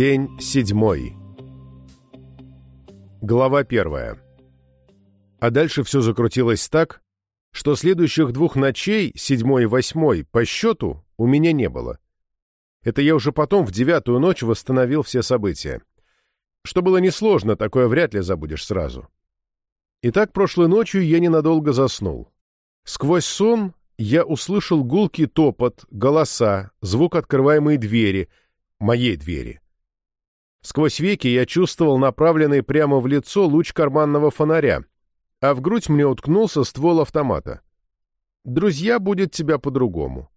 День седьмой. Глава первая. А дальше все закрутилось так, что следующих двух ночей, седьмой и восьмой, по счету, у меня не было. Это я уже потом, в девятую ночь, восстановил все события. Что было несложно, такое вряд ли забудешь сразу. Итак, прошлой ночью я ненадолго заснул. Сквозь сон я услышал гулкий топот, голоса, звук открываемой двери, моей двери. Сквозь веки я чувствовал направленный прямо в лицо луч карманного фонаря, а в грудь мне уткнулся ствол автомата. «Друзья, будет тебя по-другому».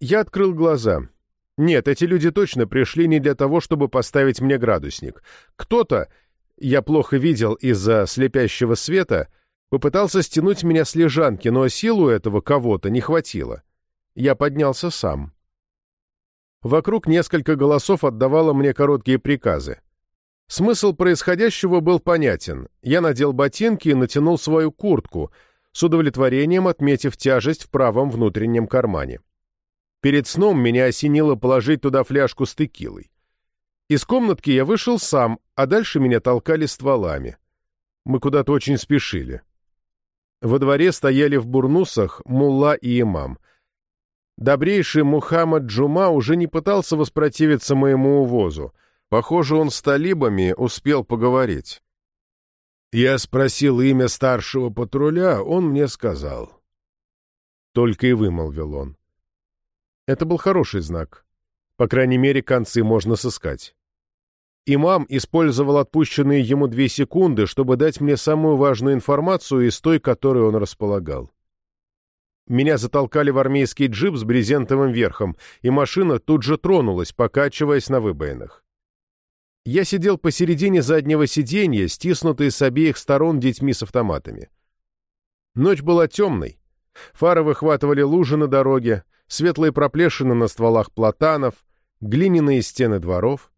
Я открыл глаза. Нет, эти люди точно пришли не для того, чтобы поставить мне градусник. Кто-то, я плохо видел из-за слепящего света, попытался стянуть меня с лежанки, но силу этого кого-то не хватило. Я поднялся сам. Вокруг несколько голосов отдавало мне короткие приказы. Смысл происходящего был понятен. Я надел ботинки и натянул свою куртку, с удовлетворением отметив тяжесть в правом внутреннем кармане. Перед сном меня осенило положить туда фляжку с текилой. Из комнатки я вышел сам, а дальше меня толкали стволами. Мы куда-то очень спешили. Во дворе стояли в бурнусах мулла и имам — Добрейший Мухаммад Джума уже не пытался воспротивиться моему увозу. Похоже, он с талибами успел поговорить. Я спросил имя старшего патруля, он мне сказал. Только и вымолвил он. Это был хороший знак. По крайней мере, концы можно сыскать. Имам использовал отпущенные ему две секунды, чтобы дать мне самую важную информацию из той, которой он располагал. Меня затолкали в армейский джип с брезентовым верхом, и машина тут же тронулась, покачиваясь на выбоинах. Я сидел посередине заднего сиденья, стиснутый с обеих сторон детьми с автоматами. Ночь была темной. Фары выхватывали лужи на дороге, светлые проплешины на стволах платанов, глиняные стены дворов.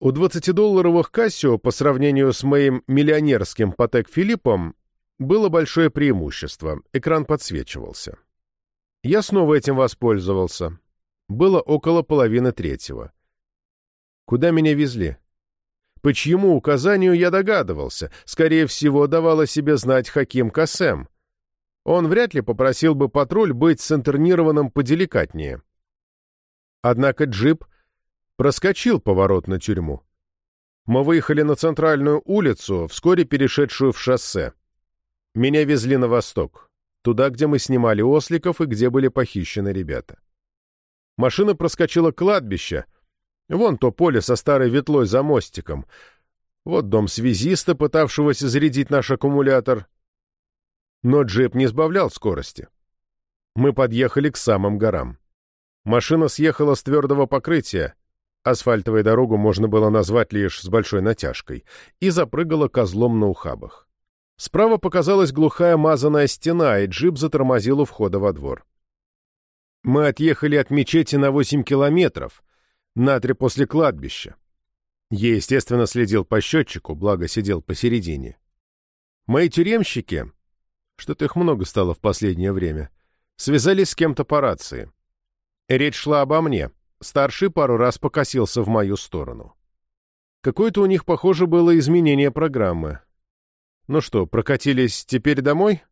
У двадцатидолларовых Кассио по сравнению с моим миллионерским Патек Филиппом было большое преимущество. Экран подсвечивался. Я снова этим воспользовался. Было около половины третьего. Куда меня везли? По чьему указанию я догадывался? Скорее всего, давала себе знать Хаким Касем. Он вряд ли попросил бы патруль быть синтернированным поделикатнее. Однако джип проскочил поворот на тюрьму. Мы выехали на центральную улицу, вскоре перешедшую в шоссе. Меня везли на восток, туда, где мы снимали осликов и где были похищены ребята. Машина проскочила кладбище. Вон то поле со старой ветлой за мостиком. Вот дом связиста, пытавшегося зарядить наш аккумулятор. Но джип не сбавлял скорости. Мы подъехали к самым горам. Машина съехала с твердого покрытия, асфальтовую дорогу можно было назвать лишь с большой натяжкой, и запрыгала козлом на ухабах. Справа показалась глухая мазаная стена, и джип затормозил у входа во двор. Мы отъехали от мечети на 8 километров, на три после кладбища. Я, естественно, следил по счетчику, благо сидел посередине. Мои тюремщики, что-то их много стало в последнее время, связались с кем-то по рации. Речь шла обо мне. Старший пару раз покосился в мою сторону. Какое-то у них, похоже, было изменение программы. Ну что, прокатились теперь домой?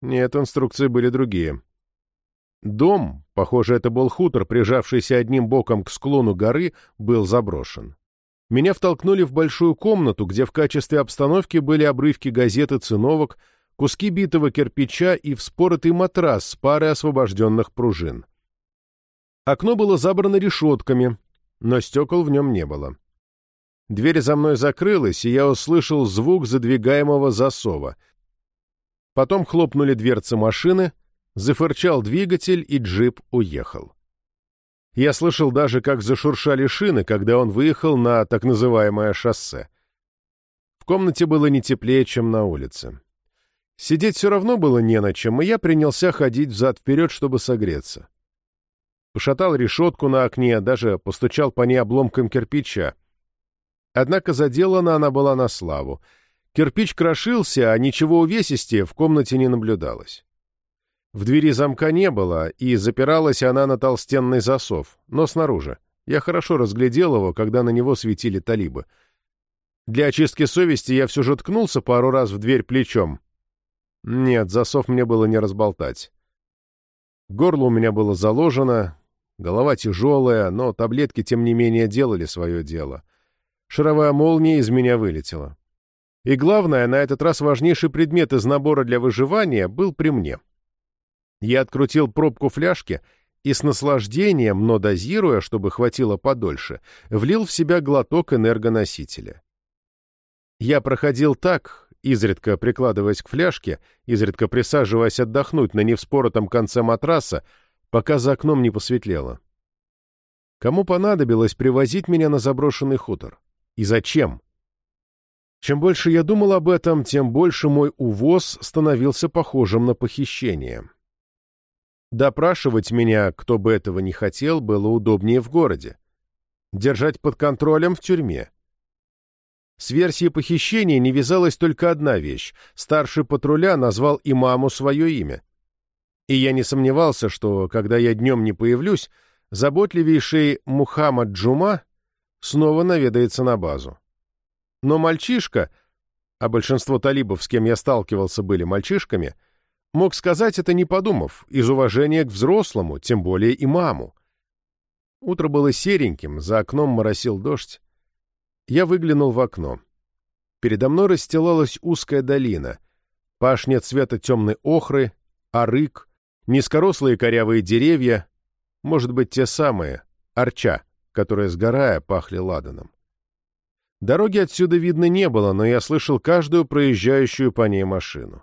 Нет, инструкции были другие. Дом, похоже, это был хутор, прижавшийся одним боком к склону горы, был заброшен. Меня втолкнули в большую комнату, где в качестве обстановки были обрывки газеты циновок, куски битого кирпича и вспоротый матрас с парой освобожденных пружин. Окно было забрано решетками, но стекол в нем не было. Дверь за мной закрылась, и я услышал звук задвигаемого засова. Потом хлопнули дверцы машины, зафырчал двигатель, и джип уехал. Я слышал даже, как зашуршали шины, когда он выехал на так называемое шоссе. В комнате было не теплее, чем на улице. Сидеть все равно было не на чем, и я принялся ходить взад-вперед, чтобы согреться. Пошатал решетку на окне, даже постучал по ней обломком кирпича. Однако заделана она была на славу. Кирпич крошился, а ничего увесистее в комнате не наблюдалось. В двери замка не было, и запиралась она на толстенный засов, но снаружи, Я хорошо разглядел его, когда на него светили талибы. Для очистки совести я все же ткнулся пару раз в дверь плечом. Нет, засов мне было не разболтать. Горло у меня было заложено, голова тяжелая, но таблетки, тем не менее, делали свое дело. Шаровая молния из меня вылетела. И главное, на этот раз важнейший предмет из набора для выживания был при мне. Я открутил пробку фляжки и с наслаждением, но дозируя, чтобы хватило подольше, влил в себя глоток энергоносителя. Я проходил так, изредка прикладываясь к фляжке, изредка присаживаясь отдохнуть на невспоротом конце матраса, пока за окном не посветлело. Кому понадобилось привозить меня на заброшенный хутор? И зачем? Чем больше я думал об этом, тем больше мой увоз становился похожим на похищение. Допрашивать меня, кто бы этого не хотел, было удобнее в городе. Держать под контролем в тюрьме. С версией похищения не вязалась только одна вещь. Старший патруля назвал имаму свое имя. И я не сомневался, что, когда я днем не появлюсь, заботливейший Мухаммад Джума снова наведается на базу. Но мальчишка, а большинство талибов, с кем я сталкивался, были мальчишками, мог сказать это не подумав, из уважения к взрослому, тем более имаму. Утро было сереньким, за окном моросил дождь. Я выглянул в окно. Передо мной расстилалась узкая долина, пашня цвета темной охры, арык, низкорослые корявые деревья, может быть, те самые, арча, которые, сгорая, пахли ладаном. Дороги отсюда видно не было, но я слышал каждую проезжающую по ней машину.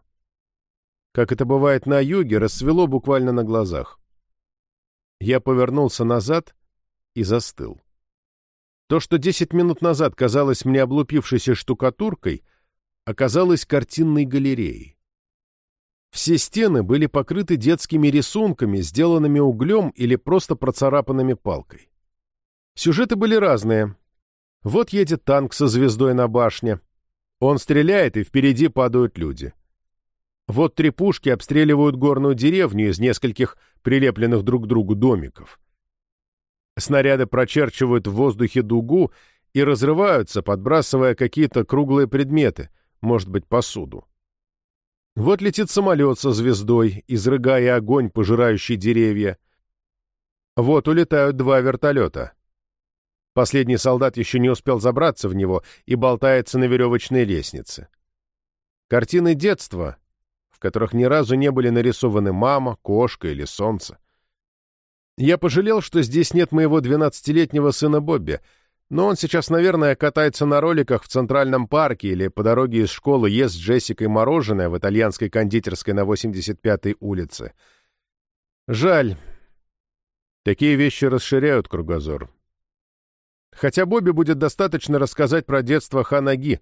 Как это бывает на юге, рассвело буквально на глазах. Я повернулся назад и застыл. То, что десять минут назад казалось мне облупившейся штукатуркой, оказалось картинной галереей. Все стены были покрыты детскими рисунками, сделанными углем или просто процарапанными палкой. Сюжеты были разные. Вот едет танк со звездой на башне. Он стреляет, и впереди падают люди. Вот три пушки обстреливают горную деревню из нескольких прилепленных друг к другу домиков. Снаряды прочерчивают в воздухе дугу и разрываются, подбрасывая какие-то круглые предметы, может быть, посуду. Вот летит самолет со звездой, изрыгая огонь, пожирающий деревья. Вот улетают два вертолета. Последний солдат еще не успел забраться в него и болтается на веревочной лестнице. Картины детства, в которых ни разу не были нарисованы мама, кошка или солнце. Я пожалел, что здесь нет моего двенадцатилетнего сына Бобби, но он сейчас, наверное, катается на роликах в Центральном парке или по дороге из школы ест с Джессикой мороженое в итальянской кондитерской на 85-й улице. Жаль. Такие вещи расширяют кругозор. Хотя Бобби будет достаточно рассказать про детство Ханаги,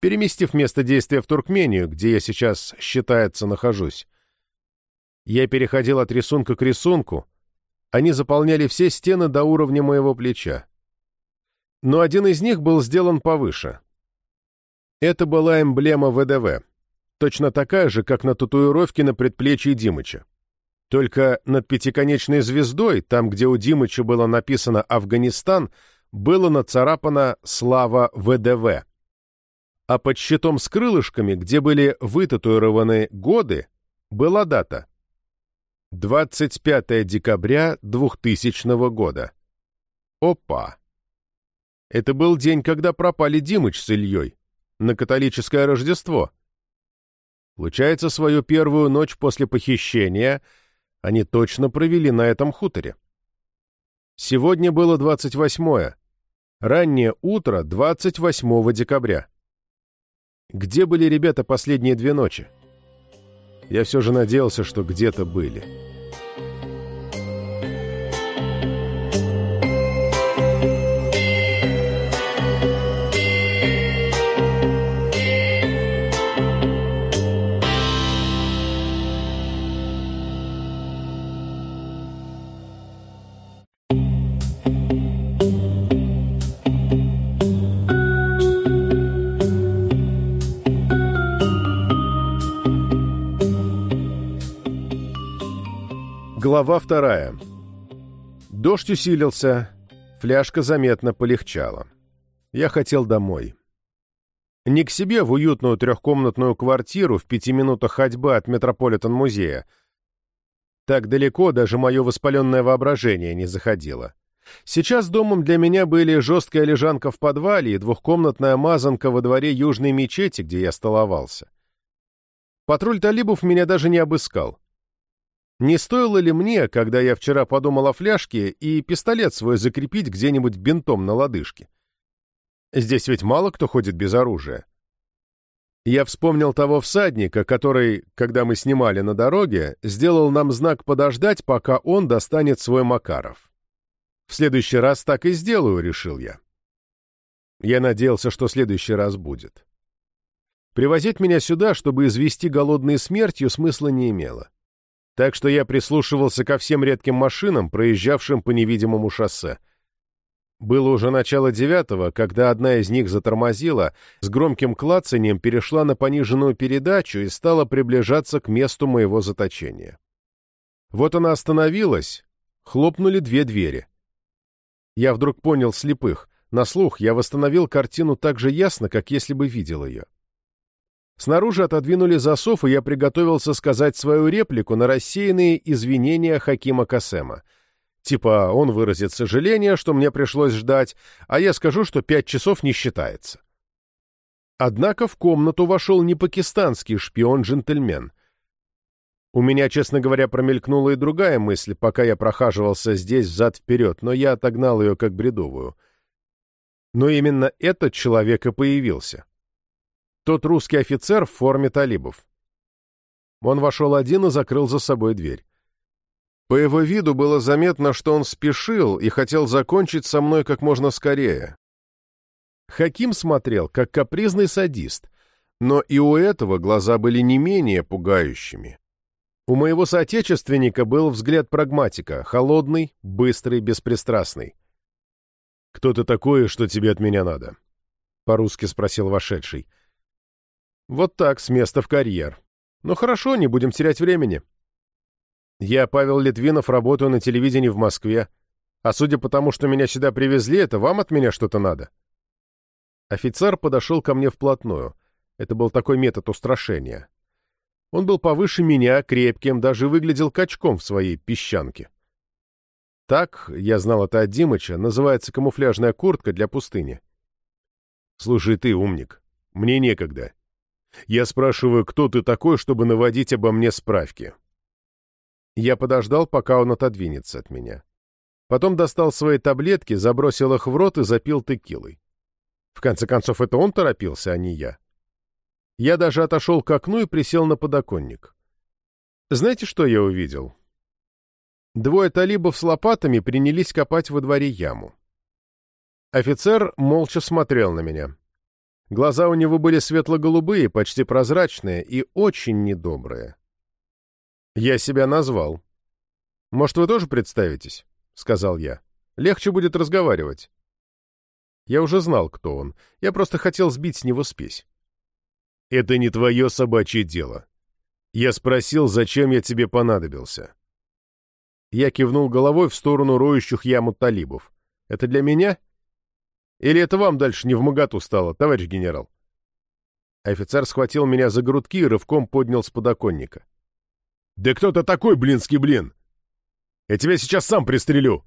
переместив место действия в Туркмению, где я сейчас, считается, нахожусь. Я переходил от рисунка к рисунку, они заполняли все стены до уровня моего плеча. Но один из них был сделан повыше. Это была эмблема ВДВ, точно такая же, как на татуировке на предплечье Димыча. Только над пятиконечной звездой, там, где у Димыча было написано «Афганистан», было нацарапано «Слава ВДВ». А под щитом с крылышками, где были вытатуированы годы, была дата 25 декабря 2000 года. Опа! Это был день, когда пропали Димыч с Ильей. На католическое Рождество. Получается, свою первую ночь после похищения они точно провели на этом хуторе. Сегодня было 28-е. Раннее утро 28 декабря. Где были ребята последние две ночи? Я все же надеялся, что где-то были. Глава вторая. Дождь усилился. Фляжка заметно полегчала. Я хотел домой. Не к себе в уютную трехкомнатную квартиру в пяти минутах ходьбы от Метрополитен-музея. Так далеко даже мое воспаленное воображение не заходило. Сейчас домом для меня были жесткая лежанка в подвале и двухкомнатная мазанка во дворе южной мечети, где я столовался. Патруль талибов меня даже не обыскал. Не стоило ли мне, когда я вчера подумал о фляжке, и пистолет свой закрепить где-нибудь бинтом на лодыжке? Здесь ведь мало кто ходит без оружия. Я вспомнил того всадника, который, когда мы снимали на дороге, сделал нам знак подождать, пока он достанет свой Макаров. В следующий раз так и сделаю, решил я. Я надеялся, что следующий раз будет. Привозить меня сюда, чтобы извести голодной смертью, смысла не имело так что я прислушивался ко всем редким машинам, проезжавшим по невидимому шоссе. Было уже начало девятого, когда одна из них затормозила, с громким клацанием перешла на пониженную передачу и стала приближаться к месту моего заточения. Вот она остановилась, хлопнули две двери. Я вдруг понял слепых. На слух я восстановил картину так же ясно, как если бы видел ее. Снаружи отодвинули засов, и я приготовился сказать свою реплику на рассеянные извинения Хакима Касема. Типа, он выразит сожаление, что мне пришлось ждать, а я скажу, что пять часов не считается. Однако в комнату вошел не пакистанский шпион-джентльмен. У меня, честно говоря, промелькнула и другая мысль, пока я прохаживался здесь взад-вперед, но я отогнал ее как бредовую. Но именно этот человек и появился. Тот русский офицер в форме талибов. Он вошел один и закрыл за собой дверь. По его виду было заметно, что он спешил и хотел закончить со мной как можно скорее. Хаким смотрел, как капризный садист, но и у этого глаза были не менее пугающими. У моего соотечественника был взгляд прагматика, холодный, быстрый, беспристрастный. «Кто ты такой, что тебе от меня надо?» — по-русски спросил вошедший. Вот так, с места в карьер. Ну хорошо, не будем терять времени. Я, Павел Литвинов, работаю на телевидении в Москве. А судя по тому, что меня сюда привезли, это вам от меня что-то надо. Офицер подошел ко мне вплотную. Это был такой метод устрашения. Он был повыше меня, крепким, даже выглядел качком в своей песчанке. Так, я знал это от Димыча, называется камуфляжная куртка для пустыни. Слушай ты, умник, мне некогда. Я спрашиваю, кто ты такой, чтобы наводить обо мне справки. Я подождал, пока он отодвинется от меня. Потом достал свои таблетки, забросил их в рот и запил текилой. В конце концов, это он торопился, а не я. Я даже отошел к окну и присел на подоконник. Знаете, что я увидел? Двое талибов с лопатами принялись копать во дворе яму. Офицер молча смотрел на меня. Глаза у него были светло-голубые, почти прозрачные и очень недобрые. Я себя назвал. «Может, вы тоже представитесь?» — сказал я. «Легче будет разговаривать». Я уже знал, кто он. Я просто хотел сбить с него спесь. «Это не твое собачье дело. Я спросил, зачем я тебе понадобился». Я кивнул головой в сторону роющих яму талибов. «Это для меня?» Или это вам дальше не в моготу стало, товарищ генерал?» Офицер схватил меня за грудки и рывком поднял с подоконника. «Да кто ты такой, блинский блин? Я тебя сейчас сам пристрелю!»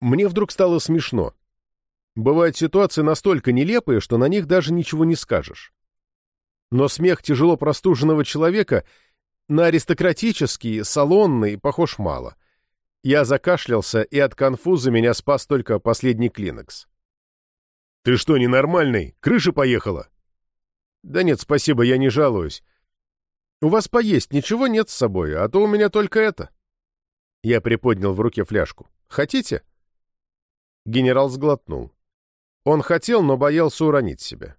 Мне вдруг стало смешно. Бывают ситуации настолько нелепые, что на них даже ничего не скажешь. Но смех тяжело простуженного человека на аристократический, салонный похож мало. Я закашлялся, и от конфуза меня спас только последний клинекс. «Ты что, ненормальный? Крыша поехала?» «Да нет, спасибо, я не жалуюсь. У вас поесть ничего нет с собой, а то у меня только это». Я приподнял в руке фляжку. «Хотите?» Генерал сглотнул. Он хотел, но боялся уронить себя.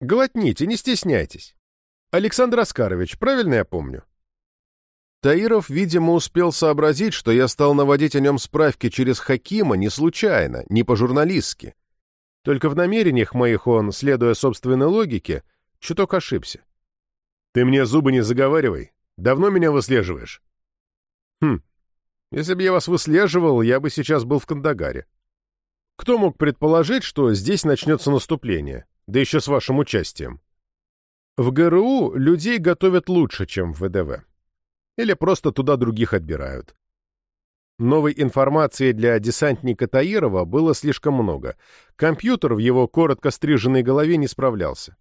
«Глотните, не стесняйтесь. Александр Оскарович, правильно я помню?» Таиров, видимо, успел сообразить, что я стал наводить о нем справки через Хакима не случайно, не по-журналистски. Только в намерениях моих он, следуя собственной логике, чуток ошибся. «Ты мне зубы не заговаривай. Давно меня выслеживаешь?» «Хм. Если бы я вас выслеживал, я бы сейчас был в Кандагаре. Кто мог предположить, что здесь начнется наступление, да еще с вашим участием? В ГРУ людей готовят лучше, чем в ВДВ. Или просто туда других отбирают. Новой информации для десантника Таирова было слишком много. Компьютер в его коротко стриженной голове не справлялся.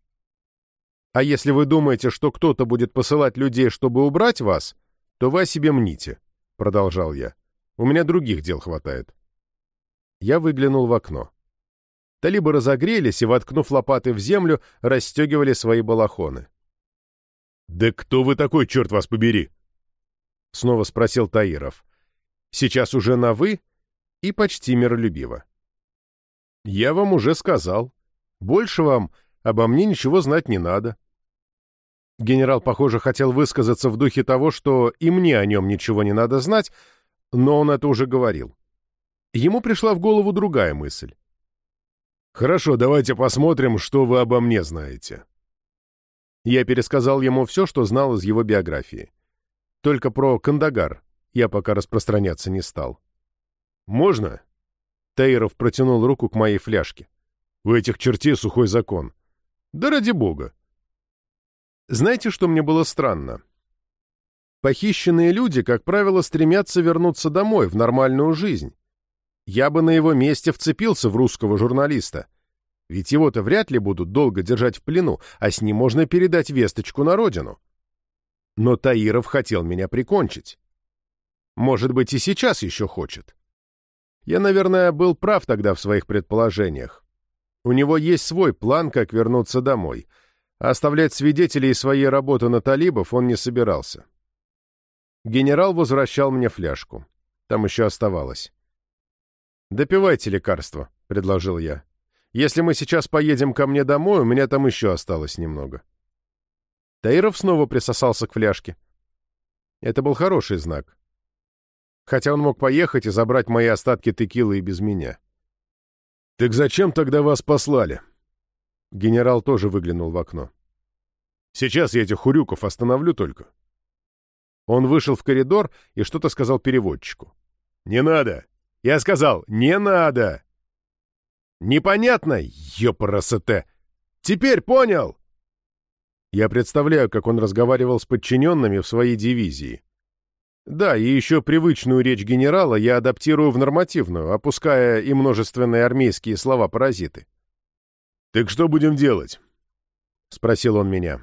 А если вы думаете, что кто-то будет посылать людей, чтобы убрать вас, то вы о себе мните, — продолжал я. У меня других дел хватает. Я выглянул в окно. Талибы разогрелись и, воткнув лопаты в землю, расстегивали свои балахоны. «Да кто вы такой, черт вас побери?» — снова спросил Таиров. Сейчас уже на «вы» и почти миролюбиво. «Я вам уже сказал. Больше вам обо мне ничего знать не надо. Генерал, похоже, хотел высказаться в духе того, что и мне о нем ничего не надо знать, но он это уже говорил. Ему пришла в голову другая мысль. «Хорошо, давайте посмотрим, что вы обо мне знаете». Я пересказал ему все, что знал из его биографии. Только про Кандагар я пока распространяться не стал. «Можно?» Таиров протянул руку к моей фляжке. «У этих чертей сухой закон». «Да ради бога!» Знаете, что мне было странно? Похищенные люди, как правило, стремятся вернуться домой, в нормальную жизнь. Я бы на его месте вцепился в русского журналиста. Ведь его-то вряд ли будут долго держать в плену, а с ним можно передать весточку на родину. Но Таиров хотел меня прикончить. Может быть, и сейчас еще хочет. Я, наверное, был прав тогда в своих предположениях. У него есть свой план, как вернуться домой — а оставлять свидетелей своей работы на талибов он не собирался. Генерал возвращал мне фляжку. Там еще оставалось. «Допивайте лекарство», — предложил я. «Если мы сейчас поедем ко мне домой, у меня там еще осталось немного». Таиров снова присосался к фляжке. Это был хороший знак. Хотя он мог поехать и забрать мои остатки текилы и без меня. «Так зачем тогда вас послали?» Генерал тоже выглянул в окно. «Сейчас я этих хурюков остановлю только». Он вышел в коридор и что-то сказал переводчику. «Не надо!» Я сказал «Не надо!» «Непонятно, ёпарасете! Теперь понял!» Я представляю, как он разговаривал с подчиненными в своей дивизии. Да, и еще привычную речь генерала я адаптирую в нормативную, опуская и множественные армейские слова-паразиты. «Так что будем делать?» — спросил он меня.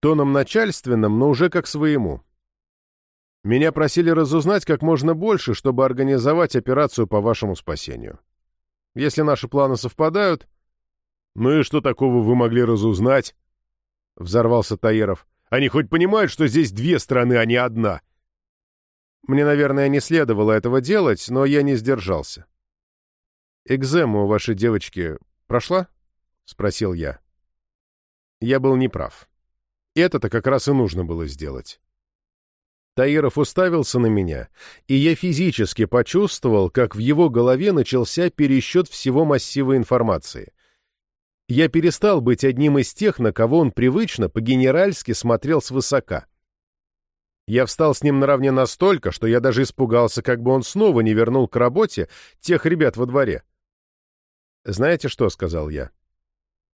Тоном начальственным, но уже как своему. Меня просили разузнать как можно больше, чтобы организовать операцию по вашему спасению. Если наши планы совпадают... «Ну и что такого вы могли разузнать?» — взорвался Таиров. «Они хоть понимают, что здесь две страны, а не одна?» Мне, наверное, не следовало этого делать, но я не сдержался. «Экзема у вашей девочки прошла?» — спросил я. Я был неправ. Это-то как раз и нужно было сделать. Таиров уставился на меня, и я физически почувствовал, как в его голове начался пересчет всего массива информации. Я перестал быть одним из тех, на кого он привычно, по-генеральски смотрел свысока. Я встал с ним наравне настолько, что я даже испугался, как бы он снова не вернул к работе тех ребят во дворе. «Знаете что?» — сказал я.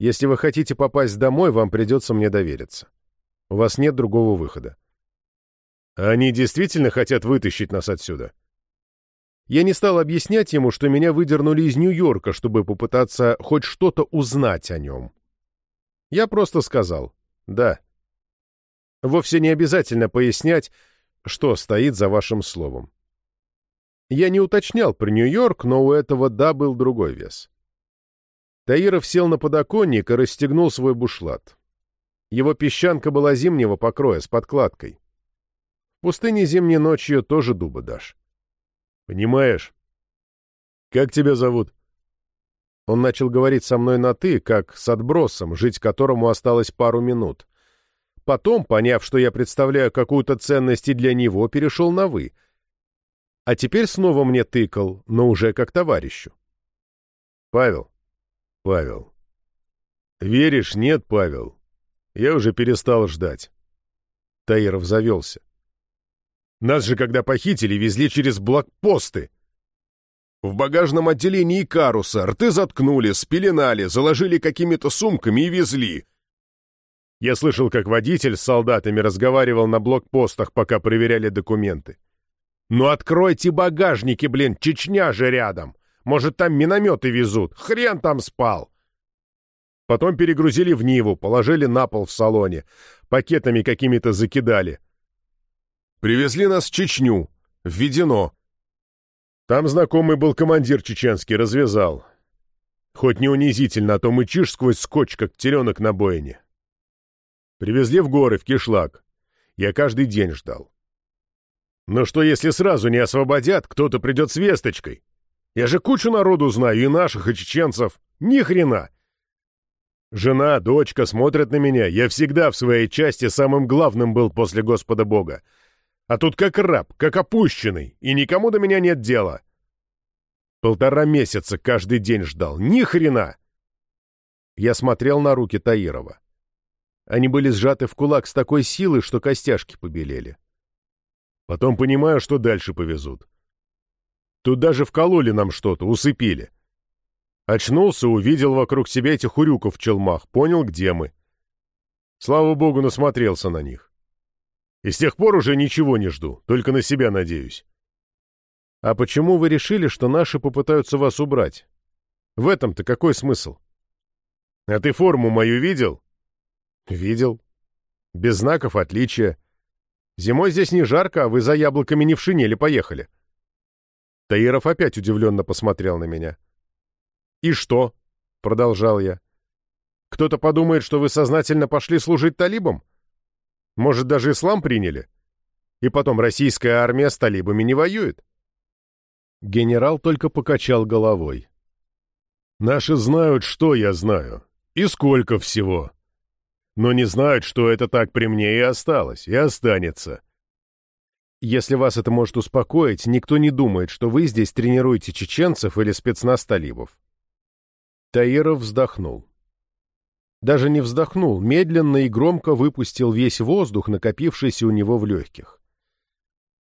Если вы хотите попасть домой, вам придется мне довериться. У вас нет другого выхода. Они действительно хотят вытащить нас отсюда? Я не стал объяснять ему, что меня выдернули из Нью-Йорка, чтобы попытаться хоть что-то узнать о нем. Я просто сказал «да». Вовсе не обязательно пояснять, что стоит за вашим словом. Я не уточнял про Нью-Йорк, но у этого «да» был другой вес. Таиров сел на подоконник и расстегнул свой бушлат. Его песчанка была зимнего покроя, с подкладкой. В пустыне зимней ночью тоже дуба дашь. Понимаешь? Как тебя зовут? Он начал говорить со мной на «ты», как с отбросом, жить которому осталось пару минут. Потом, поняв, что я представляю какую-то ценность и для него, перешел на «вы». А теперь снова мне тыкал, но уже как товарищу. «Павел, Павел. Веришь, нет, Павел? Я уже перестал ждать. Таиров завелся. Нас же, когда похитили, везли через блокпосты. В багажном отделении Каруса рты заткнули, спеленали, заложили какими-то сумками и везли. Я слышал, как водитель с солдатами разговаривал на блокпостах, пока проверяли документы. «Ну откройте багажники, блин, Чечня же рядом! Может, там минометы везут? Хрен там спал!» Потом перегрузили в Ниву, положили на пол в салоне, пакетами какими-то закидали. Привезли нас в Чечню, в Ведено. Там знакомый был командир чеченский, развязал. Хоть не унизительно, а то мычишь сквозь скотч, как теленок на бойне. Привезли в горы, в кишлак. Я каждый день ждал. Но что, если сразу не освободят, кто-то придет с весточкой? Я же кучу народу знаю, и наших, и чеченцев. Ни хрена! Жена, дочка смотрят на меня. Я всегда в своей части самым главным был после Господа Бога. А тут как раб, как опущенный, и никому до меня нет дела. Полтора месяца каждый день ждал. Ни хрена! Я смотрел на руки Таирова. Они были сжаты в кулак с такой силой, что костяшки побелели. Потом понимаю, что дальше повезут. Тут даже вкололи нам что-то, усыпили. Очнулся, увидел вокруг себя этих урюков в челмах, понял, где мы. Слава богу, насмотрелся на них. И с тех пор уже ничего не жду, только на себя надеюсь. А почему вы решили, что наши попытаются вас убрать? В этом-то какой смысл? А ты форму мою видел? Видел. Без знаков отличия. Зимой здесь не жарко, а вы за яблоками не в шинели поехали. Таиров опять удивленно посмотрел на меня. «И что?» — продолжал я. «Кто-то подумает, что вы сознательно пошли служить талибам? Может, даже ислам приняли? И потом, российская армия с талибами не воюет?» Генерал только покачал головой. «Наши знают, что я знаю, и сколько всего но не знают, что это так при мне и осталось, и останется. Если вас это может успокоить, никто не думает, что вы здесь тренируете чеченцев или спецназ талибов. Таиров вздохнул. Даже не вздохнул, медленно и громко выпустил весь воздух, накопившийся у него в легких.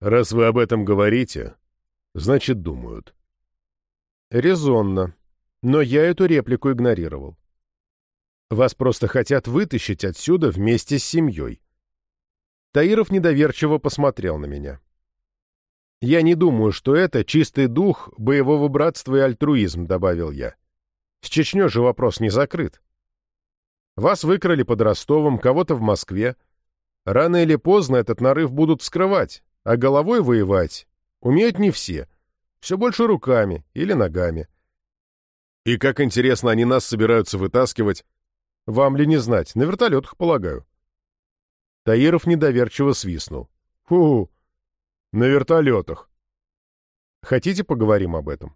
«Раз вы об этом говорите, значит, думают». Резонно, но я эту реплику игнорировал. Вас просто хотят вытащить отсюда вместе с семьей. Таиров недоверчиво посмотрел на меня. «Я не думаю, что это чистый дух боевого братства и альтруизм», — добавил я. «С Чечней же вопрос не закрыт. Вас выкрали под Ростовом, кого-то в Москве. Рано или поздно этот нарыв будут вскрывать, а головой воевать умеют не все. Все больше руками или ногами. И как интересно они нас собираются вытаскивать вам ли не знать, на вертолетах, полагаю. Таиров недоверчиво свистнул. Фу, на вертолетах. Хотите, поговорим об этом?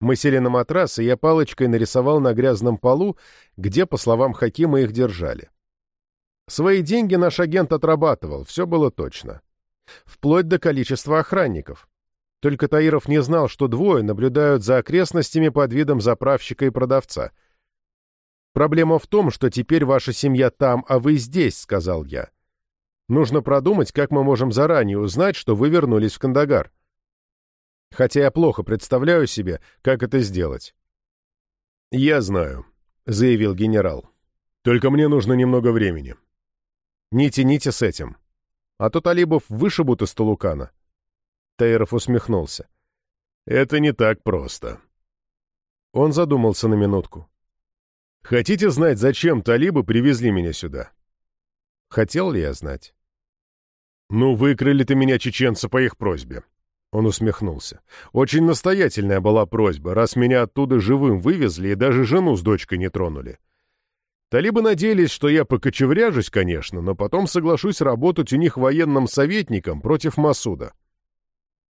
Мы сели на матрас, и я палочкой нарисовал на грязном полу, где, по словам Хакима, их держали. Свои деньги наш агент отрабатывал, все было точно. Вплоть до количества охранников. Только Таиров не знал, что двое наблюдают за окрестностями под видом заправщика и продавца — Проблема в том, что теперь ваша семья там, а вы здесь, сказал я. Нужно продумать, как мы можем заранее узнать, что вы вернулись в Кандагар. Хотя я плохо представляю себе, как это сделать. Я знаю, заявил генерал. Только мне нужно немного времени. Не тяните с этим. А то талибов вышибут из Тулукана. Тейров усмехнулся. Это не так просто. Он задумался на минутку. Хотите знать, зачем талибы привезли меня сюда? Хотел ли я знать? Ну, выкрали ты меня, чеченца, по их просьбе. Он усмехнулся. Очень настоятельная была просьба, раз меня оттуда живым вывезли и даже жену с дочкой не тронули. Талибы надеялись, что я покочевряжусь, конечно, но потом соглашусь работать у них военным советником против Масуда.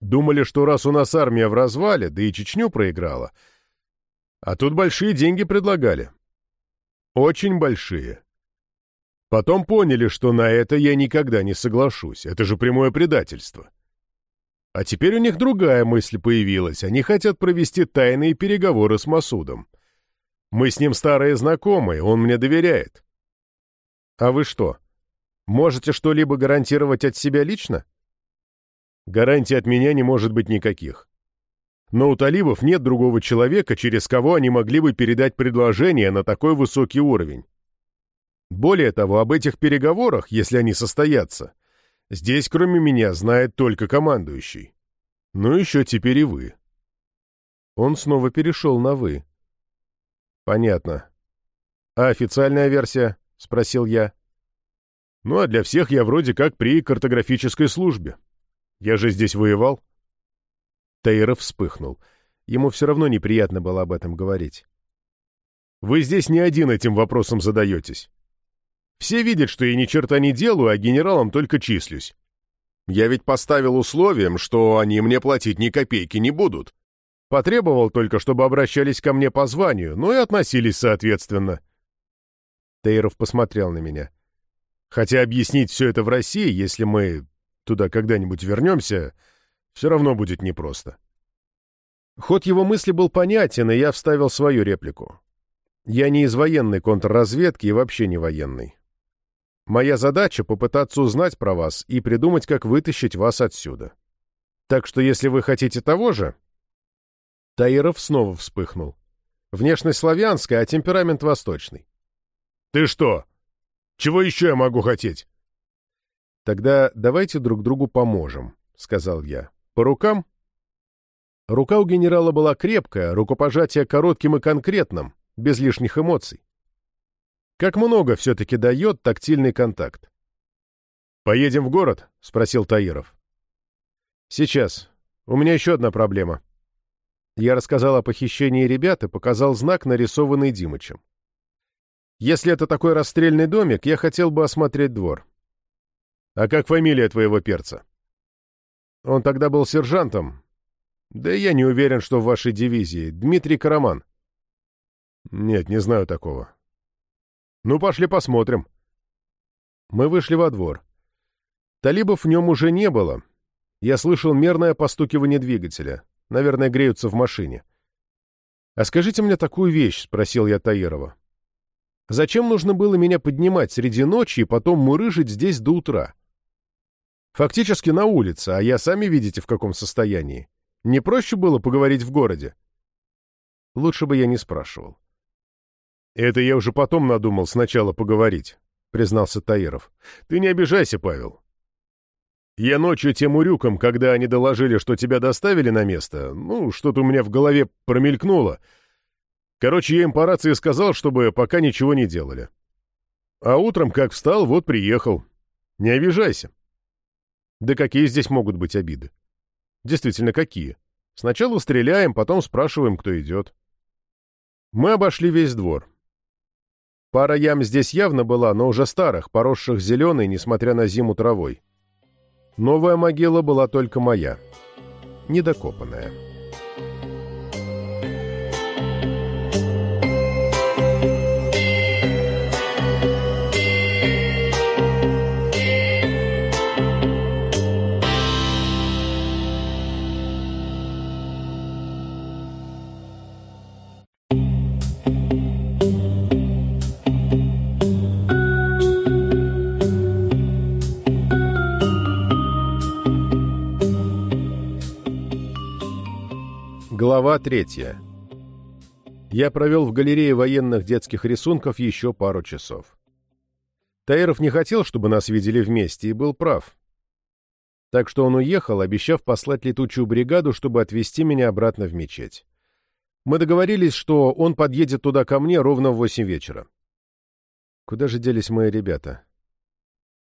Думали, что раз у нас армия в развале, да и Чечню проиграла, а тут большие деньги предлагали. Очень большие. Потом поняли, что на это я никогда не соглашусь. Это же прямое предательство. А теперь у них другая мысль появилась. Они хотят провести тайные переговоры с Масудом. Мы с ним старые знакомые, он мне доверяет. А вы что, можете что-либо гарантировать от себя лично? Гарантий от меня не может быть никаких. Но у талибов нет другого человека, через кого они могли бы передать предложение на такой высокий уровень. Более того, об этих переговорах, если они состоятся, здесь кроме меня знает только командующий. Ну еще теперь и вы. Он снова перешел на «вы». Понятно. А официальная версия? Спросил я. Ну, а для всех я вроде как при картографической службе. Я же здесь воевал. Тейров вспыхнул. Ему все равно неприятно было об этом говорить. Вы здесь не один этим вопросом задаетесь. Все видят, что я ни черта не делаю, а генералом только числюсь. Я ведь поставил условием, что они мне платить ни копейки не будут. Потребовал только, чтобы обращались ко мне по званию, ну и относились соответственно. Тейров посмотрел на меня. Хотя объяснить все это в России, если мы туда когда-нибудь вернемся, все равно будет непросто. Ход его мысли был понятен, и я вставил свою реплику. Я не из военной контрразведки и вообще не военный. Моя задача — попытаться узнать про вас и придумать, как вытащить вас отсюда. Так что если вы хотите того же...» Таиров снова вспыхнул. «Внешность славянская, а темперамент восточный». «Ты что? Чего еще я могу хотеть?» «Тогда давайте друг другу поможем», — сказал я. «По рукам?» Рука у генерала была крепкая, рукопожатие коротким и конкретным, без лишних эмоций. Как много все-таки дает тактильный контакт. «Поедем в город?» — спросил Таиров. «Сейчас. У меня еще одна проблема». Я рассказал о похищении ребят и показал знак, нарисованный Димычем. «Если это такой расстрельный домик, я хотел бы осмотреть двор». «А как фамилия твоего перца?» «Он тогда был сержантом. Да я не уверен, что в вашей дивизии. Дмитрий Караман». «Нет, не знаю такого. «Ну, пошли посмотрим». Мы вышли во двор. Талибов в нем уже не было. Я слышал мерное постукивание двигателя. Наверное, греются в машине. «А скажите мне такую вещь», — спросил я Таирова. «Зачем нужно было меня поднимать среди ночи и потом мурыжить здесь до утра? Фактически на улице, а я сами видите, в каком состоянии. Не проще было поговорить в городе?» Лучше бы я не спрашивал. «Это я уже потом надумал сначала поговорить», — признался Таиров. «Ты не обижайся, Павел. Я ночью тем урюкам, когда они доложили, что тебя доставили на место, ну, что-то у меня в голове промелькнуло. Короче, я им по рации сказал, чтобы пока ничего не делали. А утром, как встал, вот приехал. Не обижайся». «Да какие здесь могут быть обиды?» «Действительно, какие? Сначала стреляем, потом спрашиваем, кто идет». Мы обошли весь двор. Пара ям здесь явно была, но уже старых, поросших зеленой, несмотря на зиму травой. Новая могила была только моя, недокопанная. Глава третья. Я провел в галерее военных детских рисунков еще пару часов. Таиров не хотел, чтобы нас видели вместе, и был прав. Так что он уехал, обещав послать летучую бригаду, чтобы отвезти меня обратно в мечеть. Мы договорились, что он подъедет туда ко мне ровно в восемь вечера. Куда же делись мои ребята?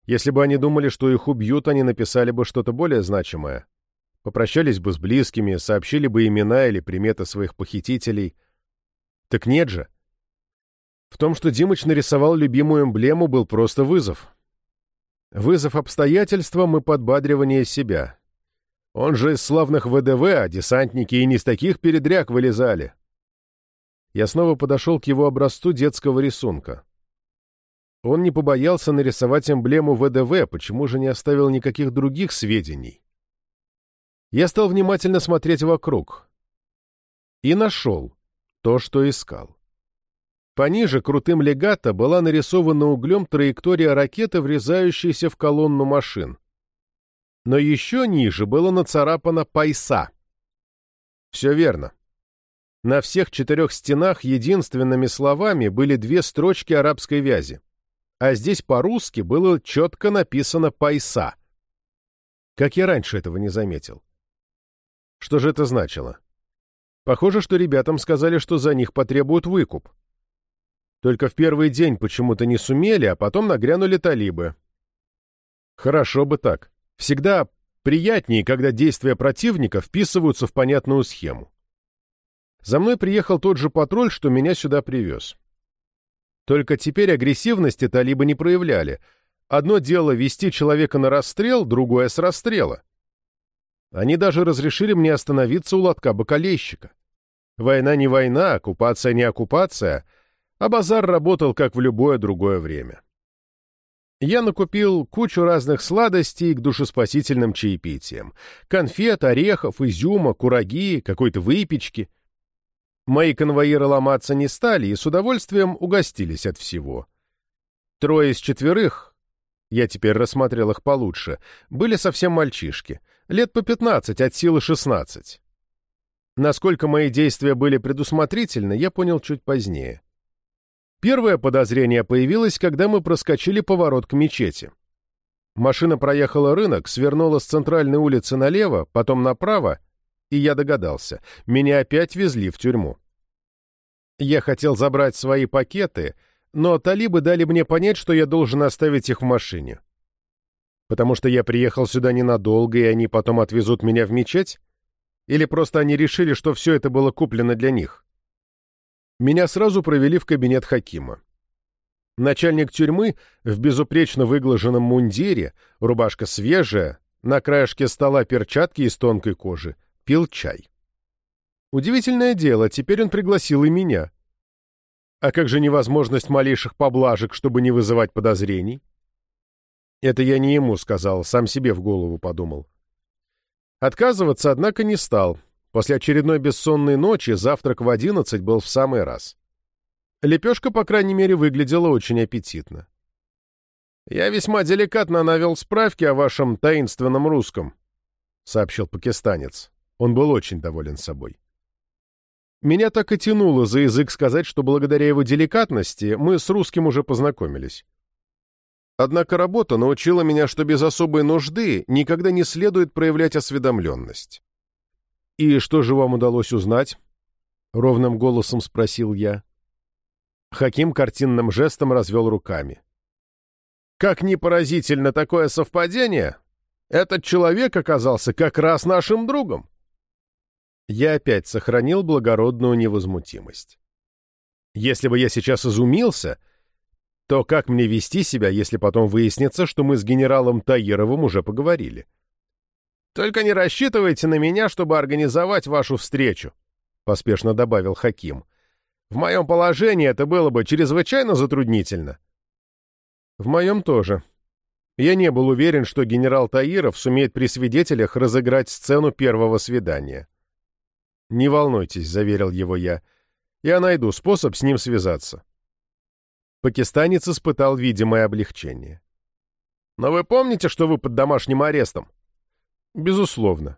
Если бы они думали, что их убьют, они написали бы что-то более значимое попрощались бы с близкими, сообщили бы имена или приметы своих похитителей. Так нет же. В том, что Димыч нарисовал любимую эмблему, был просто вызов. Вызов обстоятельствам и подбадривание себя. Он же из славных ВДВ, а десантники и не с таких передряг вылезали. Я снова подошел к его образцу детского рисунка. Он не побоялся нарисовать эмблему ВДВ, почему же не оставил никаких других сведений? Я стал внимательно смотреть вокруг. И нашел то, что искал. Пониже крутым легато была нарисована углем траектория ракеты, врезающейся в колонну машин. но еще ниже было нацарапано «Пайса». Все верно. На всех четырех стенах единственными словами были две строчки арабской вязи, а здесь по-русски было четко написано «Пайса». Как я раньше этого не заметил. Что же это значило? Похоже, что ребятам сказали, что за них потребуют выкуп. Только в первый день почему-то не сумели, а потом нагрянули талибы. Хорошо бы так. Всегда приятнее, когда действия противника вписываются в понятную схему. За мной приехал тот же патруль, что меня сюда привез. Только теперь агрессивности талибы не проявляли. Одно дело вести человека на расстрел, другое — с расстрела. Они даже разрешили мне остановиться у лотка бакалейщика. Война не война, оккупация не оккупация, а базар работал, как в любое другое время. Я накупил кучу разных сладостей к душеспасительным чаепитиям. Конфет, орехов, изюма, кураги, какой-то выпечки. Мои конвоиры ломаться не стали и с удовольствием угостились от всего. Трое из четверых, я теперь рассмотрел их получше, были совсем мальчишки, лет по пятнадцать, от силы шестнадцать. Насколько мои действия были предусмотрительны, я понял чуть позднее. Первое подозрение появилось, когда мы проскочили поворот к мечети. Машина проехала рынок, свернула с центральной улицы налево, потом направо, и я догадался, меня опять везли в тюрьму. Я хотел забрать свои пакеты, но талибы дали мне понять, что я должен оставить их в машине. Потому что я приехал сюда ненадолго, и они потом отвезут меня в мечеть? Или просто они решили, что все это было куплено для них? меня сразу провели в кабинет Хакима. Начальник тюрьмы в безупречно выглаженном мундире, рубашка свежая, на краешке стола перчатки из тонкой кожи, пил чай. Удивительное дело, теперь он пригласил и меня. А как же невозможность малейших поблажек, чтобы не вызывать подозрений? Это я не ему сказал, сам себе в голову подумал. Отказываться, однако, не стал, После очередной бессонной ночи завтрак в одиннадцать был в самый раз. Лепешка, по крайней мере, выглядела очень аппетитно. «Я весьма деликатно навел справки о вашем таинственном русском», — сообщил пакистанец. Он был очень доволен собой. Меня так и тянуло за язык сказать, что благодаря его деликатности мы с русским уже познакомились. Однако работа научила меня, что без особой нужды никогда не следует проявлять осведомленность. «И что же вам удалось узнать?» — ровным голосом спросил я. Хаким картинным жестом развел руками. «Как ни поразительно такое совпадение! Этот человек оказался как раз нашим другом!» Я опять сохранил благородную невозмутимость. Если бы я сейчас изумился, то как мне вести себя, если потом выяснится, что мы с генералом Таировым уже поговорили? Только не рассчитывайте на меня, чтобы организовать вашу встречу», — поспешно добавил Хаким. «В моем положении это было бы чрезвычайно затруднительно». «В моем тоже. Я не был уверен, что генерал Таиров сумеет при свидетелях разыграть сцену первого свидания». «Не волнуйтесь», — заверил его я. «Я найду способ с ним связаться». Пакистанец испытал видимое облегчение. «Но вы помните, что вы под домашним арестом?» Безусловно.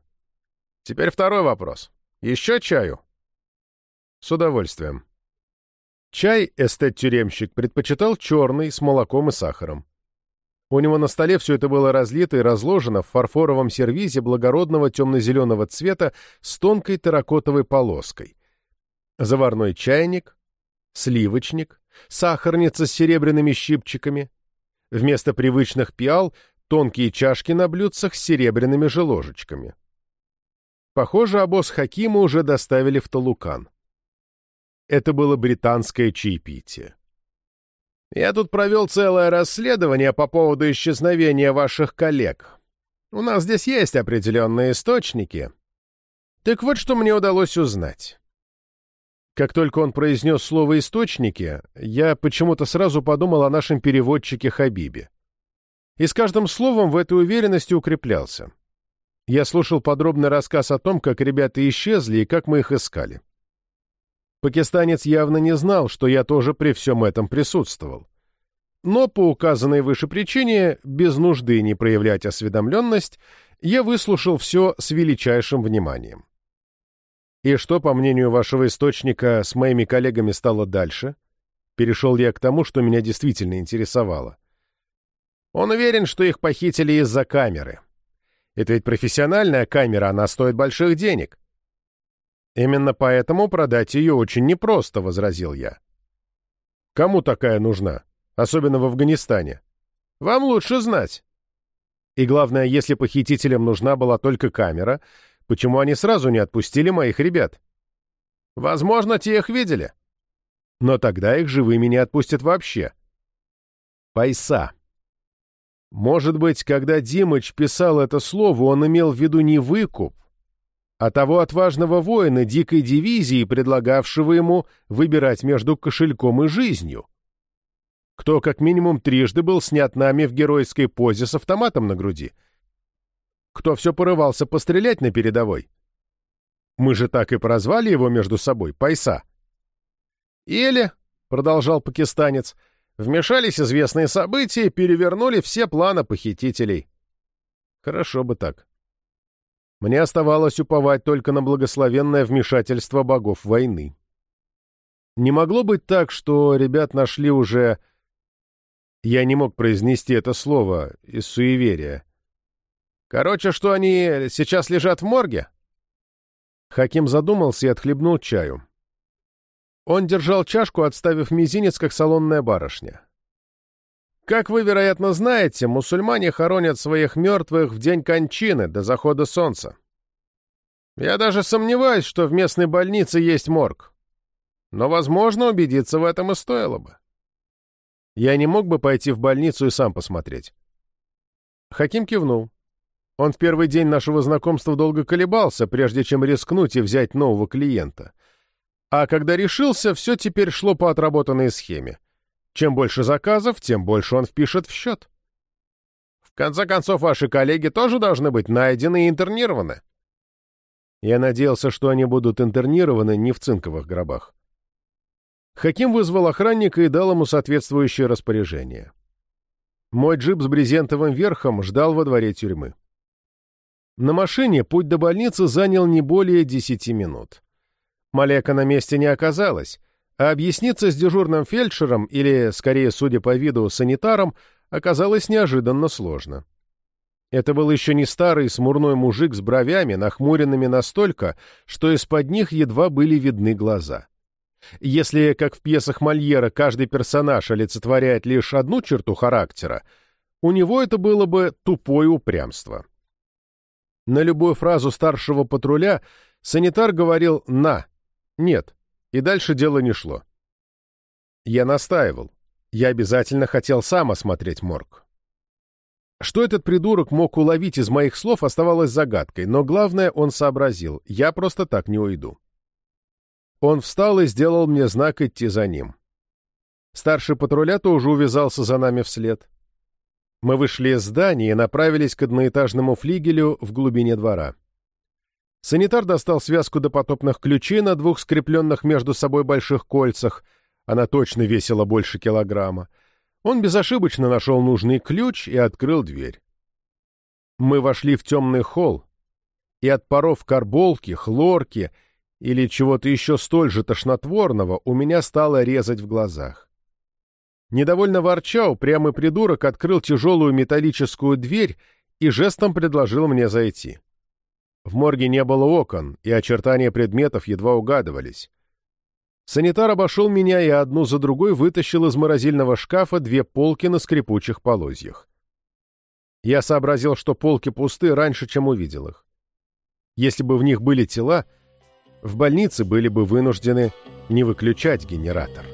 Теперь второй вопрос. Еще чаю? С удовольствием. Чай эстет-тюремщик предпочитал черный, с молоком и сахаром. У него на столе все это было разлито и разложено в фарфоровом сервизе благородного темно-зеленого цвета с тонкой терракотовой полоской. Заварной чайник, сливочник, сахарница с серебряными щипчиками. Вместо привычных пиал тонкие чашки на блюдцах с серебряными же ложечками. Похоже, обоз Хакима уже доставили в Талукан. Это было британское чаепитие. «Я тут провел целое расследование по поводу исчезновения ваших коллег. У нас здесь есть определенные источники. Так вот, что мне удалось узнать». Как только он произнес слово «источники», я почему-то сразу подумал о нашем переводчике Хабибе и с каждым словом в этой уверенности укреплялся. Я слушал подробный рассказ о том, как ребята исчезли и как мы их искали. Пакистанец явно не знал, что я тоже при всем этом присутствовал. Но по указанной выше причине, без нужды не проявлять осведомленность, Я выслушал все с величайшим вниманием. И что, по мнению вашего источника, с моими коллегами стало дальше? Перешел я к тому, что меня действительно интересовало. Он уверен, что их похитили из-за камеры. Это ведь профессиональная камера, она стоит больших денег. Именно поэтому продать ее очень непросто, возразил я. Кому такая нужна? Особенно в Афганистане. Вам лучше знать. И главное, если похитителям нужна была только камера, почему они сразу не отпустили моих ребят? Возможно, те их видели. Но тогда их живыми не отпустят вообще. Пайса. Может быть, когда Димыч писал это слово, он имел в виду не выкуп, а того отважного воина дикой дивизии, предлагавшего ему выбирать между кошельком и жизнью. Кто как минимум трижды был снят нами в геройской позе с автоматом на груди. Кто все порывался пострелять на передовой. Мы же так и прозвали его между собой, Пайса. Или, — продолжал пакистанец, — Вмешались известные события и перевернули все планы похитителей. Хорошо бы так. Мне оставалось уповать только на благословенное вмешательство богов войны. Не могло быть так, что ребят нашли уже... Я не мог произнести это слово из суеверия. Короче, что они сейчас лежат в морге? Хаким задумался и отхлебнул чаю. Он держал чашку, отставив мизинец, как салонная барышня. Как вы, вероятно, знаете, мусульмане хоронят своих мертвых в день кончины, до захода солнца. Я даже сомневаюсь, что в местной больнице есть морг. Но, возможно, убедиться в этом и стоило бы. Я не мог бы пойти в больницу и сам посмотреть. Хаким кивнул. Он в первый день нашего знакомства долго колебался, прежде чем рискнуть и взять нового клиента — а когда решился, все теперь шло по отработанной схеме. Чем больше заказов, тем больше он впишет в счет. В конце концов, ваши коллеги тоже должны быть найдены и интернированы. Я надеялся, что они будут интернированы не в цинковых гробах. Хаким вызвал охранника и дал ему соответствующее распоряжение. Мой джип с брезентовым верхом ждал во дворе тюрьмы. На машине путь до больницы занял не более десяти минут. Малека на месте не оказалась, а объясниться с дежурным фельдшером, или, скорее, судя по виду, санитаром, оказалось неожиданно сложно. Это был еще не старый смурной мужик с бровями, нахмуренными настолько, что из-под них едва были видны глаза. Если, как в пьесах Мольера, каждый персонаж олицетворяет лишь одну черту характера, у него это было бы тупое упрямство. На любую фразу старшего патруля санитар говорил «на», нет, и дальше дело не шло. Я настаивал. Я обязательно хотел сам осмотреть морг. Что этот придурок мог уловить из моих слов, оставалось загадкой, но главное, он сообразил, я просто так не уйду. Он встал и сделал мне знак идти за ним. Старший патруля тоже увязался за нами вслед. Мы вышли из здания и направились к одноэтажному флигелю в глубине двора. Санитар достал связку допотопных ключей на двух скрепленных между собой больших кольцах. Она точно весила больше килограмма. Он безошибочно нашел нужный ключ и открыл дверь. Мы вошли в темный холл, и от паров карболки, хлорки или чего-то еще столь же тошнотворного у меня стало резать в глазах. Недовольно ворча, упрямый придурок открыл тяжелую металлическую дверь и жестом предложил мне зайти. В морге не было окон, и очертания предметов едва угадывались. Санитар обошел меня и одну за другой вытащил из морозильного шкафа две полки на скрипучих полозьях. Я сообразил, что полки пусты раньше, чем увидел их. Если бы в них были тела, в больнице были бы вынуждены не выключать генератор.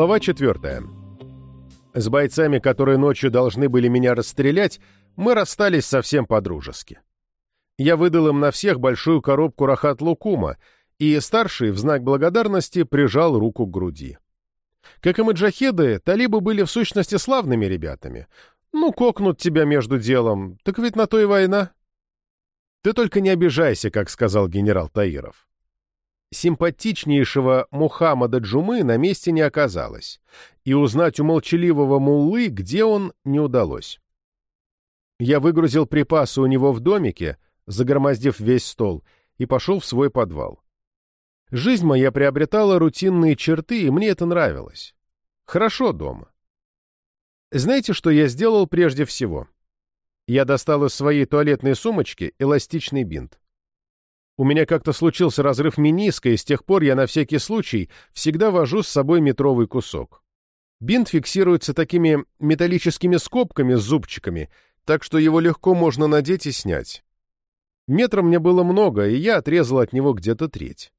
Глава четвертая. С бойцами, которые ночью должны были меня расстрелять, мы расстались совсем по-дружески. Я выдал им на всех большую коробку рахат-лукума, и старший в знак благодарности прижал руку к груди. Как и маджахеды, талибы были в сущности славными ребятами. Ну, кокнут тебя между делом, так ведь на то и война. Ты только не обижайся, как сказал генерал Таиров. Симпатичнейшего Мухаммада Джумы на месте не оказалось, и узнать у молчаливого муллы, где он, не удалось. Я выгрузил припасы у него в домике, загромоздив весь стол, и пошел в свой подвал. Жизнь моя приобретала рутинные черты, и мне это нравилось. Хорошо дома. Знаете, что я сделал прежде всего? Я достал из своей туалетной сумочки эластичный бинт. У меня как-то случился разрыв мениска, и с тех пор я на всякий случай всегда вожу с собой метровый кусок. Бинт фиксируется такими металлическими скобками с зубчиками, так что его легко можно надеть и снять. Метра мне было много, и я отрезал от него где-то треть.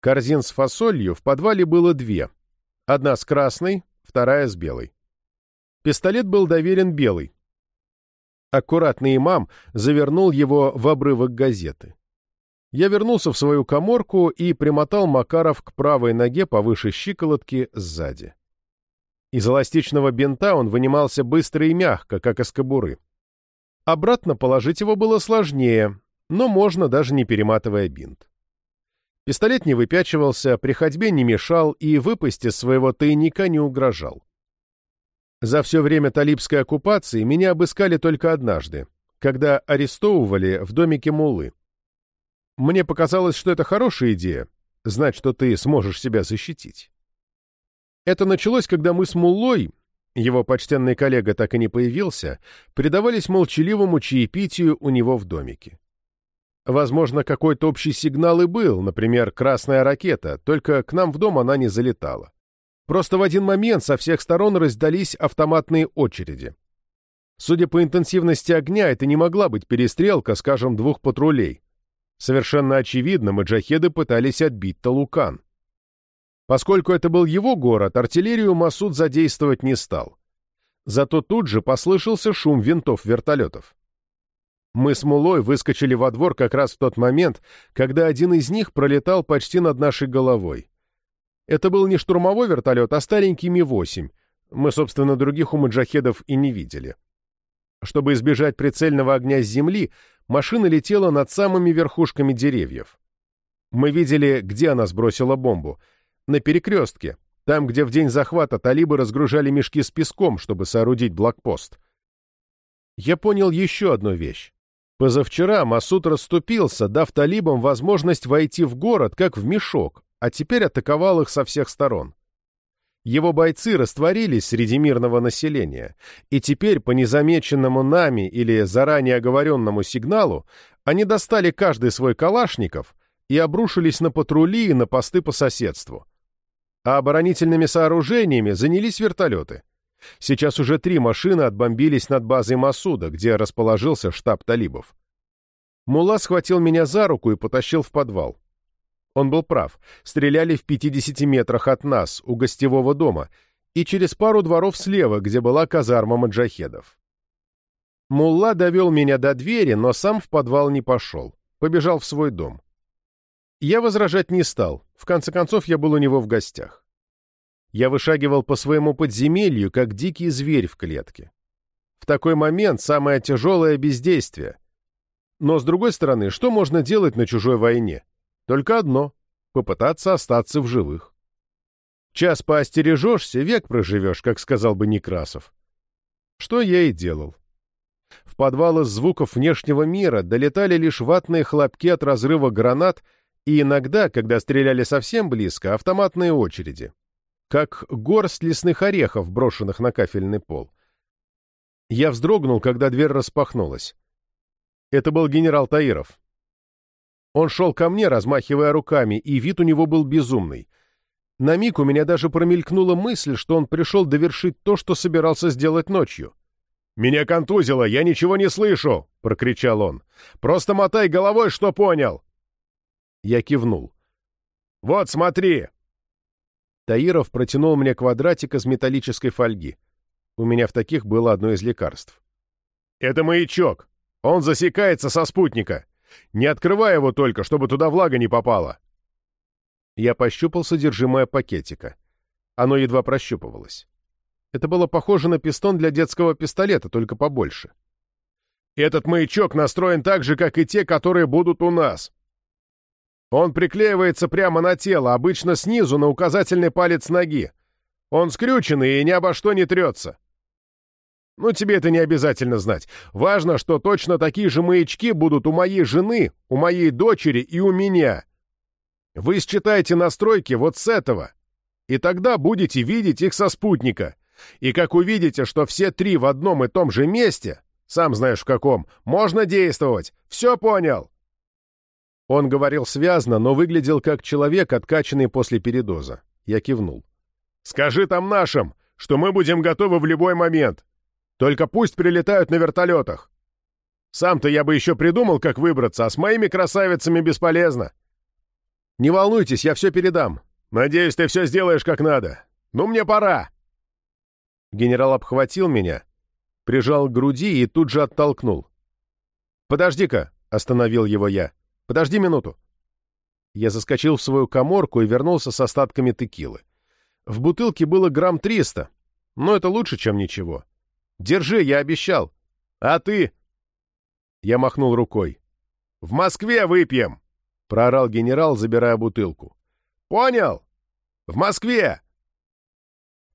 Корзин с фасолью в подвале было две. Одна с красной, вторая с белой. Пистолет был доверен белый. Аккуратный имам завернул его в обрывок газеты. Я вернулся в свою коморку и примотал Макаров к правой ноге повыше щиколотки сзади. Из эластичного бинта он вынимался быстро и мягко, как из кобуры. Обратно положить его было сложнее, но можно, даже не перематывая бинт. Пистолет не выпячивался, при ходьбе не мешал и выпасть из своего тайника не угрожал. За все время талибской оккупации меня обыскали только однажды, когда арестовывали в домике Муллы. Мне показалось, что это хорошая идея, знать, что ты сможешь себя защитить. Это началось, когда мы с Муллой, его почтенный коллега так и не появился, предавались молчаливому чаепитию у него в домике. Возможно, какой-то общий сигнал и был, например, красная ракета, только к нам в дом она не залетала. Просто в один момент со всех сторон раздались автоматные очереди. Судя по интенсивности огня, это не могла быть перестрелка, скажем, двух патрулей. Совершенно очевидно, маджахеды пытались отбить Талукан. Поскольку это был его город, артиллерию Масуд задействовать не стал. Зато тут же послышался шум винтов вертолетов. Мы с Мулой выскочили во двор как раз в тот момент, когда один из них пролетал почти над нашей головой. Это был не штурмовой вертолет, а старенький Ми-8. Мы, собственно, других у маджахедов и не видели. Чтобы избежать прицельного огня с земли, машина летела над самыми верхушками деревьев. Мы видели, где она сбросила бомбу. На перекрестке, там, где в день захвата талибы разгружали мешки с песком, чтобы соорудить блокпост. Я понял еще одну вещь. Позавчера Масуд расступился, дав талибам возможность войти в город, как в мешок, а теперь атаковал их со всех сторон. Его бойцы растворились среди мирного населения, и теперь по незамеченному нами или заранее оговоренному сигналу они достали каждый свой калашников и обрушились на патрули и на посты по соседству. А оборонительными сооружениями занялись вертолеты — Сейчас уже три машины отбомбились над базой Масуда, где расположился штаб талибов. Мулла схватил меня за руку и потащил в подвал. Он был прав. Стреляли в 50 метрах от нас, у гостевого дома, и через пару дворов слева, где была казарма маджахедов. Мулла довел меня до двери, но сам в подвал не пошел. Побежал в свой дом. Я возражать не стал. В конце концов, я был у него в гостях. Я вышагивал по своему подземелью, как дикий зверь в клетке. В такой момент самое тяжелое бездействие. Но, с другой стороны, что можно делать на чужой войне? Только одно — попытаться остаться в живых. Час поостережешься, век проживешь, как сказал бы Некрасов. Что я и делал. В подвал из звуков внешнего мира долетали лишь ватные хлопки от разрыва гранат и иногда, когда стреляли совсем близко, автоматные очереди как горсть лесных орехов, брошенных на кафельный пол. Я вздрогнул, когда дверь распахнулась. Это был генерал Таиров. Он шел ко мне, размахивая руками, и вид у него был безумный. На миг у меня даже промелькнула мысль, что он пришел довершить то, что собирался сделать ночью. «Меня контузило, я ничего не слышу!» — прокричал он. «Просто мотай головой, что понял!» Я кивнул. «Вот, смотри!» Таиров протянул мне квадратик из металлической фольги. У меня в таких было одно из лекарств. «Это маячок. Он засекается со спутника. Не открывай его только, чтобы туда влага не попала. Я пощупал содержимое пакетика. Оно едва прощупывалось. Это было похоже на пистон для детского пистолета, только побольше. Этот маячок настроен так же, как и те, которые будут у нас. Он приклеивается прямо на тело, обычно снизу, на указательный палец ноги. Он скрюченный и ни обо что не трется. Ну, тебе это не обязательно знать. Важно, что точно такие же маячки будут у моей жены, у моей дочери и у меня. Вы считаете настройки вот с этого, и тогда будете видеть их со спутника. И как увидите, что все три в одном и том же месте, сам знаешь в каком, можно действовать. Все понял?» Он говорил связно, но выглядел как человек, откачанный после передоза. Я кивнул. «Скажи там нашим, что мы будем готовы в любой момент. Только пусть прилетают на вертолетах. Сам-то я бы еще придумал, как выбраться, а с моими красавицами бесполезно. Не волнуйтесь, я все передам. Надеюсь, ты все сделаешь как надо. Ну, мне пора!» Генерал обхватил меня, прижал к груди и тут же оттолкнул. «Подожди-ка!» — остановил его я. «Подожди минуту!» Я заскочил в свою коморку и вернулся с остатками текилы. В бутылке было грамм триста, но это лучше, чем ничего. «Держи, я обещал!» «А ты?» Я махнул рукой. «В Москве выпьем!» — проорал генерал, забирая бутылку. «Понял? В Москве!»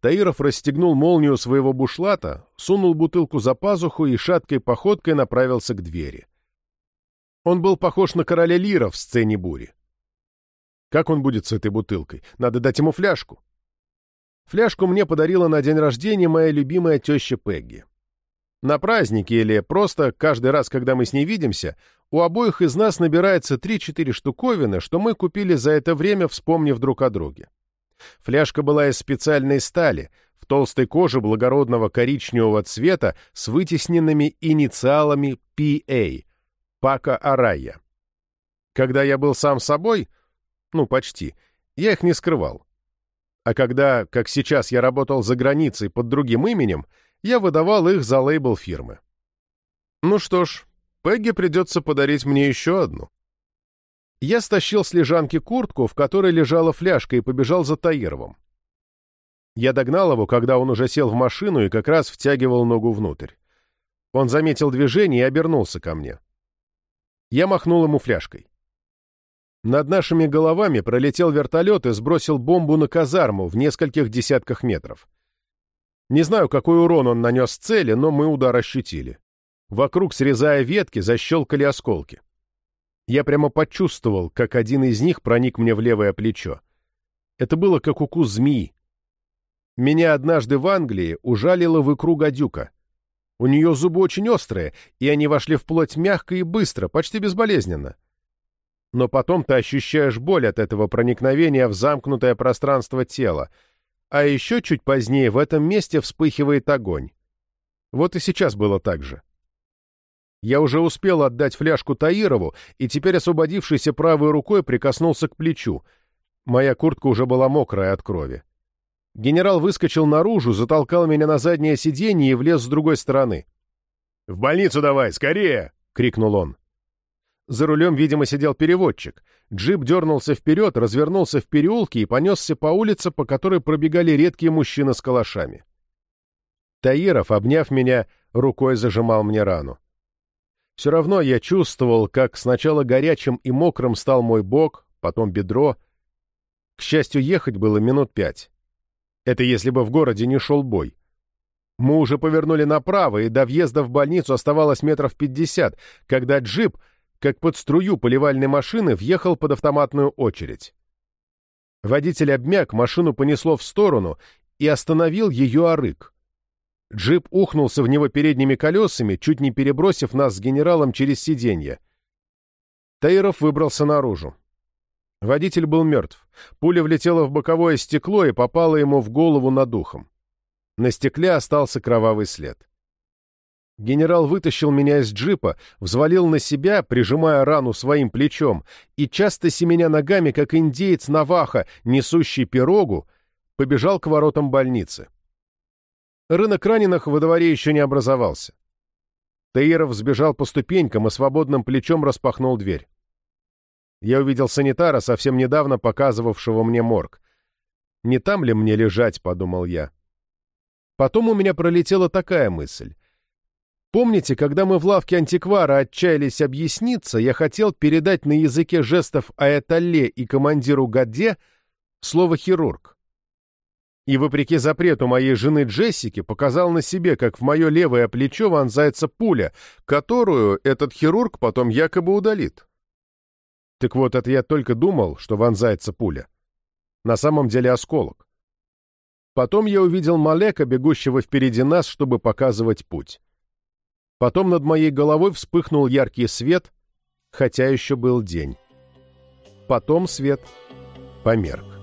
Таиров расстегнул молнию своего бушлата, сунул бутылку за пазуху и шаткой походкой направился к двери. Он был похож на короля Лира в сцене бури. Как он будет с этой бутылкой? Надо дать ему фляжку. Фляжку мне подарила на день рождения моя любимая теща Пегги. На празднике или просто каждый раз, когда мы с ней видимся, у обоих из нас набирается 3-4 штуковины, что мы купили за это время, вспомнив друг о друге. Фляжка была из специальной стали, в толстой коже благородного коричневого цвета с вытесненными инициалами PA — Пака Арайя. Когда я был сам собой, ну, почти, я их не скрывал. А когда, как сейчас, я работал за границей под другим именем — я выдавал их за лейбл фирмы. Ну что ж, Пегги придется подарить мне еще одну. Я стащил с лежанки куртку, в которой лежала фляжка, и побежал за Таировым. Я догнал его, когда он уже сел в машину и как раз втягивал ногу внутрь. Он заметил движение и обернулся ко мне. Я махнул ему фляжкой. Над нашими головами пролетел вертолет и сбросил бомбу на казарму в нескольких десятках метров. Не знаю, какой урон он нанес цели, но мы удар ощутили. Вокруг, срезая ветки, защелкали осколки. Я прямо почувствовал, как один из них проник мне в левое плечо. Это было как укус змеи. Меня однажды в Англии ужалила в икру гадюка. У нее зубы очень острые, и они вошли в плоть мягко и быстро, почти безболезненно. Но потом ты ощущаешь боль от этого проникновения в замкнутое пространство тела — а еще чуть позднее в этом месте вспыхивает огонь. Вот и сейчас было так же. Я уже успел отдать фляжку Таирову, и теперь освободившийся правой рукой прикоснулся к плечу. Моя куртка уже была мокрая от крови. Генерал выскочил наружу, затолкал меня на заднее сиденье и влез с другой стороны. «В больницу давай, скорее!» — крикнул он. За рулем, видимо, сидел переводчик. Джип дернулся вперед, развернулся в переулке и понесся по улице, по которой пробегали редкие мужчины с калашами. Таиров, обняв меня, рукой зажимал мне рану. Все равно я чувствовал, как сначала горячим и мокрым стал мой бок, потом бедро. К счастью, ехать было минут пять. Это если бы в городе не шел бой. Мы уже повернули направо, и до въезда в больницу оставалось метров пятьдесят, когда джип как под струю поливальной машины въехал под автоматную очередь. Водитель обмяк, машину понесло в сторону и остановил ее орык. Джип ухнулся в него передними колесами, чуть не перебросив нас с генералом через сиденье. Таиров выбрался наружу. Водитель был мертв. Пуля влетела в боковое стекло и попала ему в голову над ухом. На стекле остался кровавый след. Генерал вытащил меня из джипа, взвалил на себя, прижимая рану своим плечом, и часто семеня ногами, как индеец Наваха, несущий пирогу, побежал к воротам больницы. Рынок раненых во дворе еще не образовался. Таиров сбежал по ступенькам и свободным плечом распахнул дверь. Я увидел санитара, совсем недавно показывавшего мне морг. «Не там ли мне лежать?» — подумал я. Потом у меня пролетела такая мысль. Помните, когда мы в лавке антиквара отчаялись объясниться, я хотел передать на языке жестов Аэталле и командиру Гадде слово «хирург». И, вопреки запрету моей жены Джессики, показал на себе, как в мое левое плечо вонзается пуля, которую этот хирург потом якобы удалит. Так вот, это я только думал, что вонзается пуля. На самом деле осколок. Потом я увидел Малека, бегущего впереди нас, чтобы показывать путь. Потом над моей головой вспыхнул яркий свет, хотя еще был день. Потом свет померк.